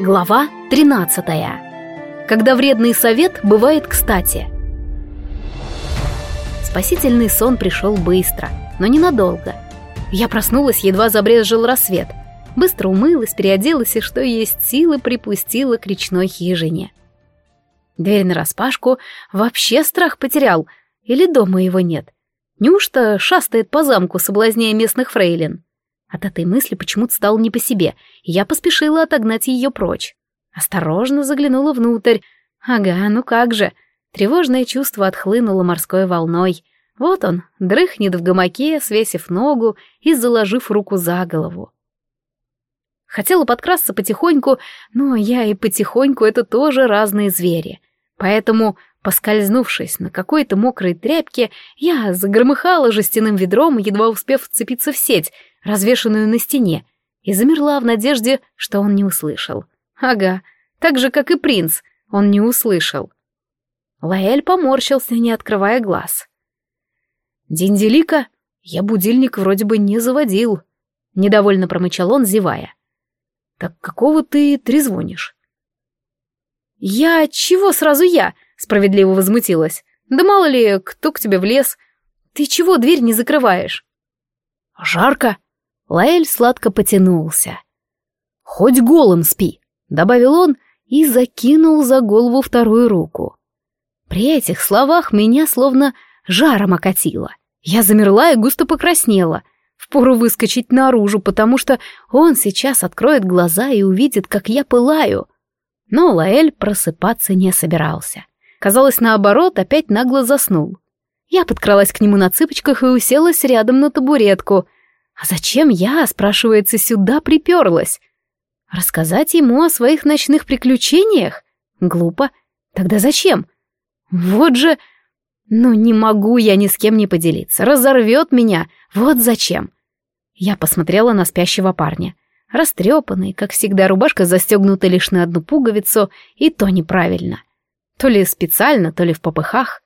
Глава 13. Когда вредный совет бывает кстати. Спасительный сон пришел быстро, но ненадолго. Я проснулась, едва забрезжил рассвет. Быстро умылась, переоделась и, что есть силы, припустила к речной хижине. Дверь нараспашку, вообще страх потерял, или дома его нет. Неужто шастает по замку, соблазняя местных фрейлин? От этой мысли почему-то стало не по себе, и я поспешила отогнать ее прочь. Осторожно заглянула внутрь. Ага, ну как же. Тревожное чувство отхлынуло морской волной. Вот он, дрыхнет в гамаке, свесив ногу и заложив руку за голову. Хотела подкрасться потихоньку, но я и потихоньку — это тоже разные звери. Поэтому, поскользнувшись на какой-то мокрой тряпке, я загромыхала жестяным ведром, едва успев вцепиться в сеть — развешанную на стене, и замерла в надежде, что он не услышал. Ага, так же, как и принц, он не услышал. Лаэль поморщился, не открывая глаз. «Динделика, я будильник вроде бы не заводил», — недовольно промычал он, зевая. «Так какого ты трезвонишь?» «Я... чего сразу я?» — справедливо возмутилась. «Да мало ли, кто к тебе влез. Ты чего дверь не закрываешь?» «Жарко», Лаэль сладко потянулся. «Хоть голым спи», — добавил он и закинул за голову вторую руку. При этих словах меня словно жаром окатило. Я замерла и густо покраснела. Впору выскочить наружу, потому что он сейчас откроет глаза и увидит, как я пылаю. Но Лаэль просыпаться не собирался. Казалось, наоборот, опять нагло заснул. Я подкралась к нему на цыпочках и уселась рядом на табуретку — а зачем я, спрашивается, сюда приперлась? Рассказать ему о своих ночных приключениях? Глупо. Тогда зачем? Вот же... Ну, не могу я ни с кем не поделиться. Разорвет меня. Вот зачем. Я посмотрела на спящего парня. Растрепанный, как всегда, рубашка застегнута лишь на одну пуговицу, и то неправильно. То ли специально, то ли в попыхах.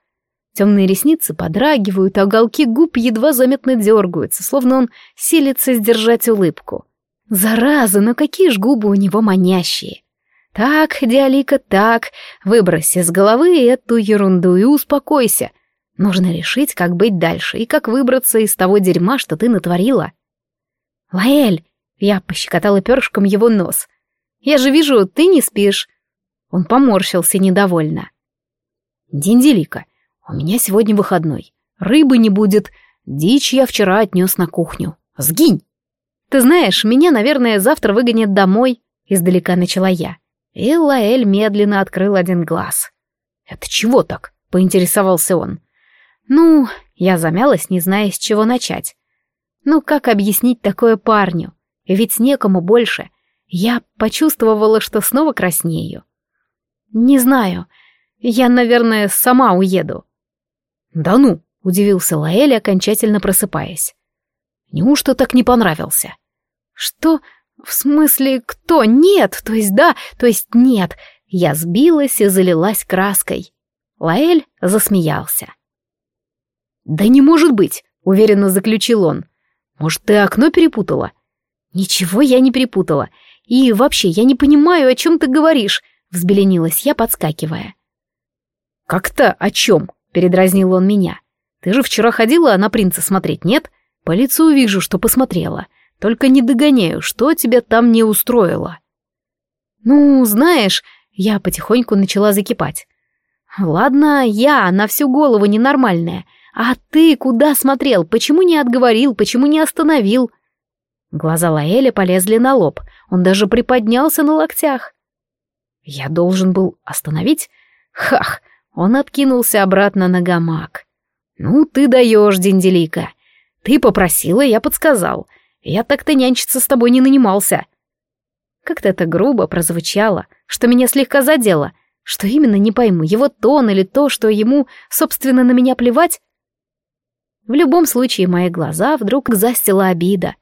Темные ресницы подрагивают, а уголки губ едва заметно дергаются, словно он силится сдержать улыбку. Зараза, но какие ж губы у него манящие. Так, Диалика, так, выбрось из головы эту ерунду и успокойся. Нужно решить, как быть дальше и как выбраться из того дерьма, что ты натворила. Лаэль, я пощекотала перышком его нос. Я же вижу, ты не спишь. Он поморщился недовольно. Динделика, у меня сегодня выходной. Рыбы не будет. Дичь я вчера отнес на кухню. Сгинь! Ты знаешь, меня, наверное, завтра выгонят домой. Издалека начала я. И Лаэль медленно открыл один глаз. «Это чего так?» — поинтересовался он. «Ну...» — я замялась, не зная, с чего начать. «Ну, как объяснить такое парню? Ведь некому больше. Я почувствовала, что снова краснею. Не знаю. Я, наверное, сама уеду. «Да ну!» — удивился Лаэль, окончательно просыпаясь. «Неужто так не понравился?» «Что? В смысле, кто? Нет, то есть да, то есть нет». Я сбилась и залилась краской. Лаэль засмеялся. «Да не может быть!» — уверенно заключил он. «Может, ты окно перепутала?» «Ничего я не перепутала. И вообще, я не понимаю, о чем ты говоришь», — взбеленилась я, подскакивая. «Как-то о чем?» Передразнил он меня. Ты же вчера ходила на принца смотреть, нет? По лицу вижу, что посмотрела. Только не догоняю, что тебя там не устроило. Ну, знаешь, я потихоньку начала закипать. Ладно, я на всю голову ненормальная. А ты куда смотрел? Почему не отговорил? Почему не остановил? Глаза Лаэля полезли на лоб. Он даже приподнялся на локтях. Я должен был остановить? Хах, он откинулся обратно на гамак. «Ну, ты даешь, Денделика. Ты попросила, я подсказал. Я так-то нянчиться с тобой не нанимался». Как-то это грубо прозвучало, что меня слегка задело. Что именно, не пойму, его тон или то, что ему, собственно, на меня плевать? В любом случае, мои глаза вдруг застила обида.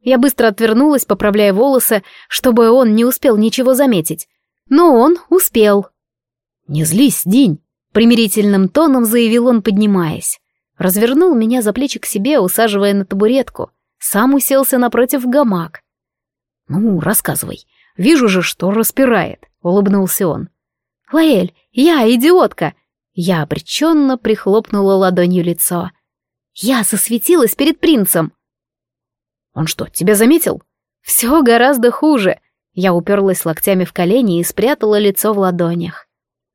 Я быстро отвернулась, поправляя волосы, чтобы он не успел ничего заметить. Но он успел. «Не злись, День!» Примирительным тоном заявил он, поднимаясь. Развернул меня за плечи к себе, усаживая на табуретку. Сам уселся напротив гамак. «Ну, рассказывай, Вижу же, что распирает», — улыбнулся он. «Лаэль, я идиотка!» Я обреченно прихлопнула ладонью лицо. «Я засветилась перед принцем!» «Он что, тебя заметил?» «Все гораздо хуже!» Я уперлась локтями в колени и спрятала лицо в ладонях.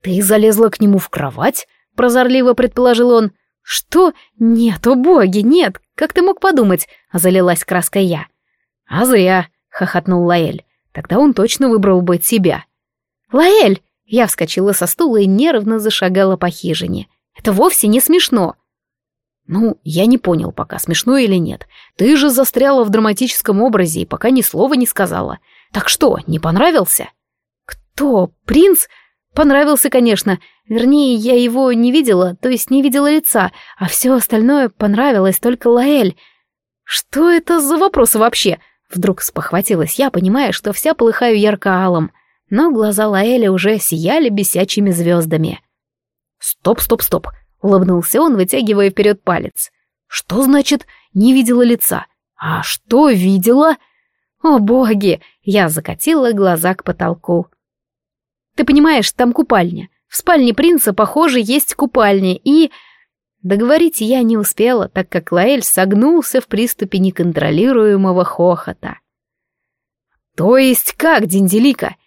«Ты залезла к нему в кровать?» — прозорливо предположил он. «Что? Нет, о боги, нет! Как ты мог подумать?» — залилась краской я. «А зря!» — хохотнул Лаэль. «Тогда он точно выбрал бы тебя». «Лаэль!» — я вскочила со стула и нервно зашагала по хижине. «Это вовсе не смешно!» «Ну, я не понял пока, смешно или нет. Ты же застряла в драматическом образе и пока ни слова не сказала. Так что, не понравился?» «Кто? Принц?» «Понравился, конечно. Вернее, я его не видела, то есть не видела лица, а все остальное понравилось, только Лаэль. Что это за вопросы вообще? Вдруг спохватилась я, понимая, что вся полыхаю ярко-алым, но глаза Лаэля уже сияли бесячими звездами. «Стоп, стоп, стоп!» — улыбнулся он, вытягивая вперед палец. «Что значит «не видела лица»? А что видела?» «О, боги!» — я закатила глаза к потолку. «Ты понимаешь, там купальня. В спальне принца, похоже, есть купальня, и...» Договорить я не успела, так как Лаэль согнулся в приступе неконтролируемого хохота. «То есть как, Динделика?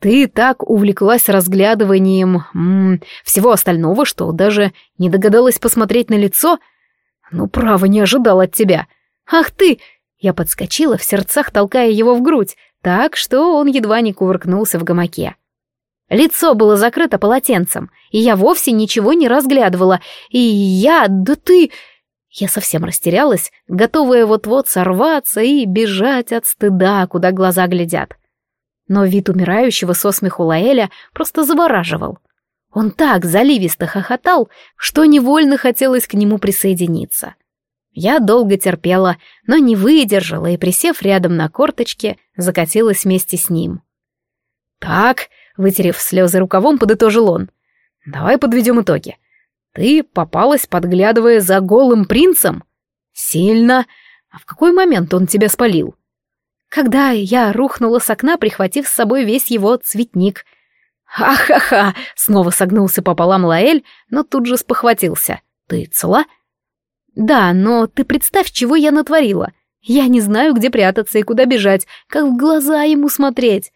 Ты так увлеклась разглядыванием м -м, всего остального, что даже не догадалась посмотреть на лицо? Ну, право, не ожидал от тебя. Ах ты!» Я подскочила в сердцах, толкая его в грудь, так что он едва не кувыркнулся в гамаке. Лицо было закрыто полотенцем, и я вовсе ничего не разглядывала. И я... Да ты... Я совсем растерялась, готовая вот-вот сорваться и бежать от стыда, куда глаза глядят. Но вид умирающего со смеху Лаэля просто завораживал. Он так заливисто хохотал, что невольно хотелось к нему присоединиться. Я долго терпела, но не выдержала и, присев рядом на корточке, закатилась вместе с ним. «Так, Вытерев слезы рукавом, подытожил он. «Давай подведем итоги. Ты попалась, подглядывая за голым принцем? Сильно. А в какой момент он тебя спалил?» «Когда я рухнула с окна, прихватив с собой весь его цветник». «Ха-ха-ха!» — снова согнулся пополам Лаэль, но тут же спохватился. «Ты цела?» «Да, но ты представь, чего я натворила. Я не знаю, где прятаться и куда бежать, как в глаза ему смотреть.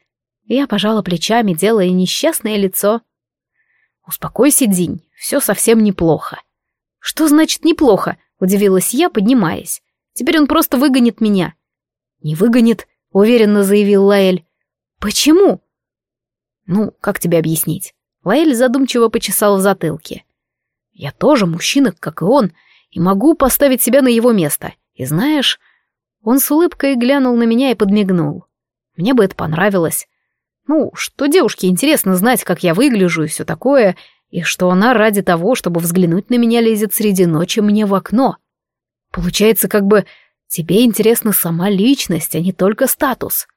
Я пожала плечами, делая несчастное лицо. «Успокойся, Динь, все совсем неплохо». «Что значит неплохо?» — удивилась я, поднимаясь. «Теперь он просто выгонит меня». «Не выгонит», — уверенно заявил Лаэль. «Почему?» «Ну, как тебе объяснить?» Лаэль задумчиво почесал в затылке. «Я тоже мужчина, как и он, и могу поставить себя на его место. И знаешь...» Он с улыбкой глянул на меня и подмигнул. «Мне бы это понравилось. Ну, что девушке интересно знать, как я выгляжу и все такое, и что она ради того, чтобы взглянуть на меня, лезет среди ночи мне в окно. Получается, как бы тебе интересна сама личность, а не только статус.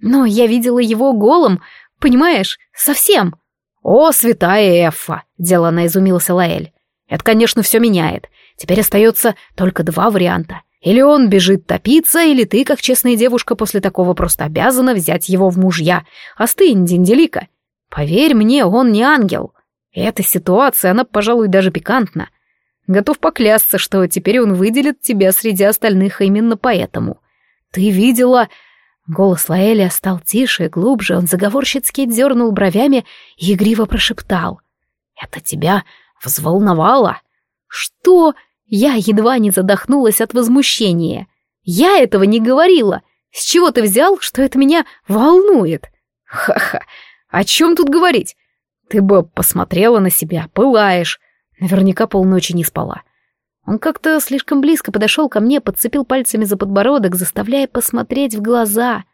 Но я видела его голым, понимаешь, совсем. О, святая Эффа, делано изумился Лаэль. Это, конечно, все меняет. Теперь остается только два варианта. Или он бежит топиться, или ты, как честная девушка, после такого просто обязана взять его в мужья. Остынь, Динделика. Поверь мне, он не ангел. Эта ситуация, она, пожалуй, даже пикантна. Готов поклясться, что теперь он выделит тебя среди остальных именно поэтому. Ты видела... Голос Лаэля стал тише и глубже, он заговорщицки дернул бровями и игриво прошептал. «Это тебя взволновало?» «Что?» Я едва не задохнулась от возмущения. Я этого не говорила. С чего ты взял, что это меня волнует? Ха-ха, о чем тут говорить? Ты бы посмотрела на себя, пылаешь. Наверняка полночи не спала. Он как-то слишком близко подошел ко мне, подцепил пальцами за подбородок, заставляя посмотреть в глаза.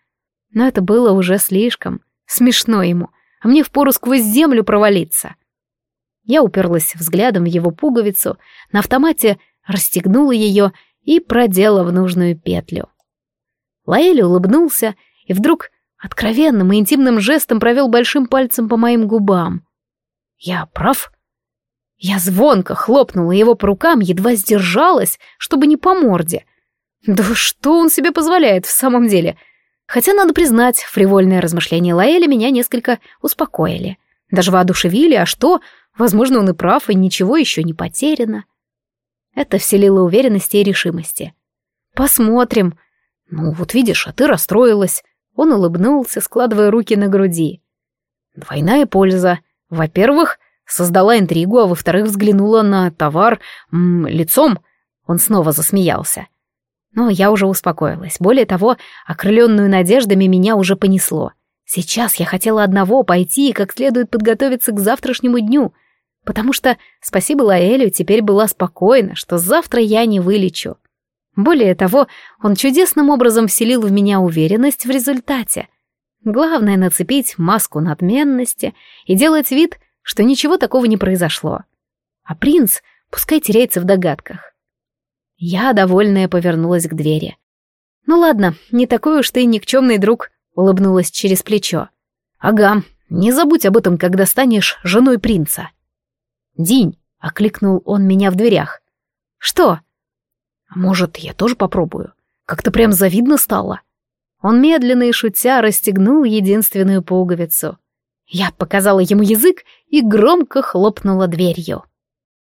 Но это было уже слишком. Смешно ему, а мне впору сквозь землю провалиться. Я уперлась взглядом в его пуговицу, на автомате расстегнула ее и продела в нужную петлю. Лаэль улыбнулся и вдруг откровенным и интимным жестом провел большим пальцем по моим губам. «Я прав?» Я звонко хлопнула его по рукам, едва сдержалась, чтобы не по морде. Да что он себе позволяет в самом деле? Хотя, надо признать, фривольные размышления Лаэля меня несколько успокоили. Даже воодушевили, а что? Возможно, он и прав, и ничего еще не потеряно. Это вселило уверенности и решимости. «Посмотрим». «Ну, вот видишь, а ты расстроилась». Он улыбнулся, складывая руки на груди. «Двойная польза. Во-первых, создала интригу, а во-вторых, взглянула на товар м, лицом». Он снова засмеялся. Но я уже успокоилась. Более того, окрыленную надеждами меня уже понесло. Сейчас я хотела одного — пойти и как следует подготовиться к завтрашнему дню, потому что, спасибо Лаэлю, теперь была спокойна, что завтра я не вылечу. Более того, он чудесным образом вселил в меня уверенность в результате. Главное — нацепить маску надменности и делать вид, что ничего такого не произошло. А принц пускай теряется в догадках. Я, довольная, повернулась к двери. «Ну ладно, не такой уж ты никчемный друг», — улыбнулась через плечо. «Ага, не забудь об этом, когда станешь женой принца». «Динь», — окликнул он меня в дверях. «Что?» «А «Может, я тоже попробую? Как-то прям завидно стало». Он медленно и шутя расстегнул единственную пуговицу. Я показала ему язык и громко хлопнула дверью.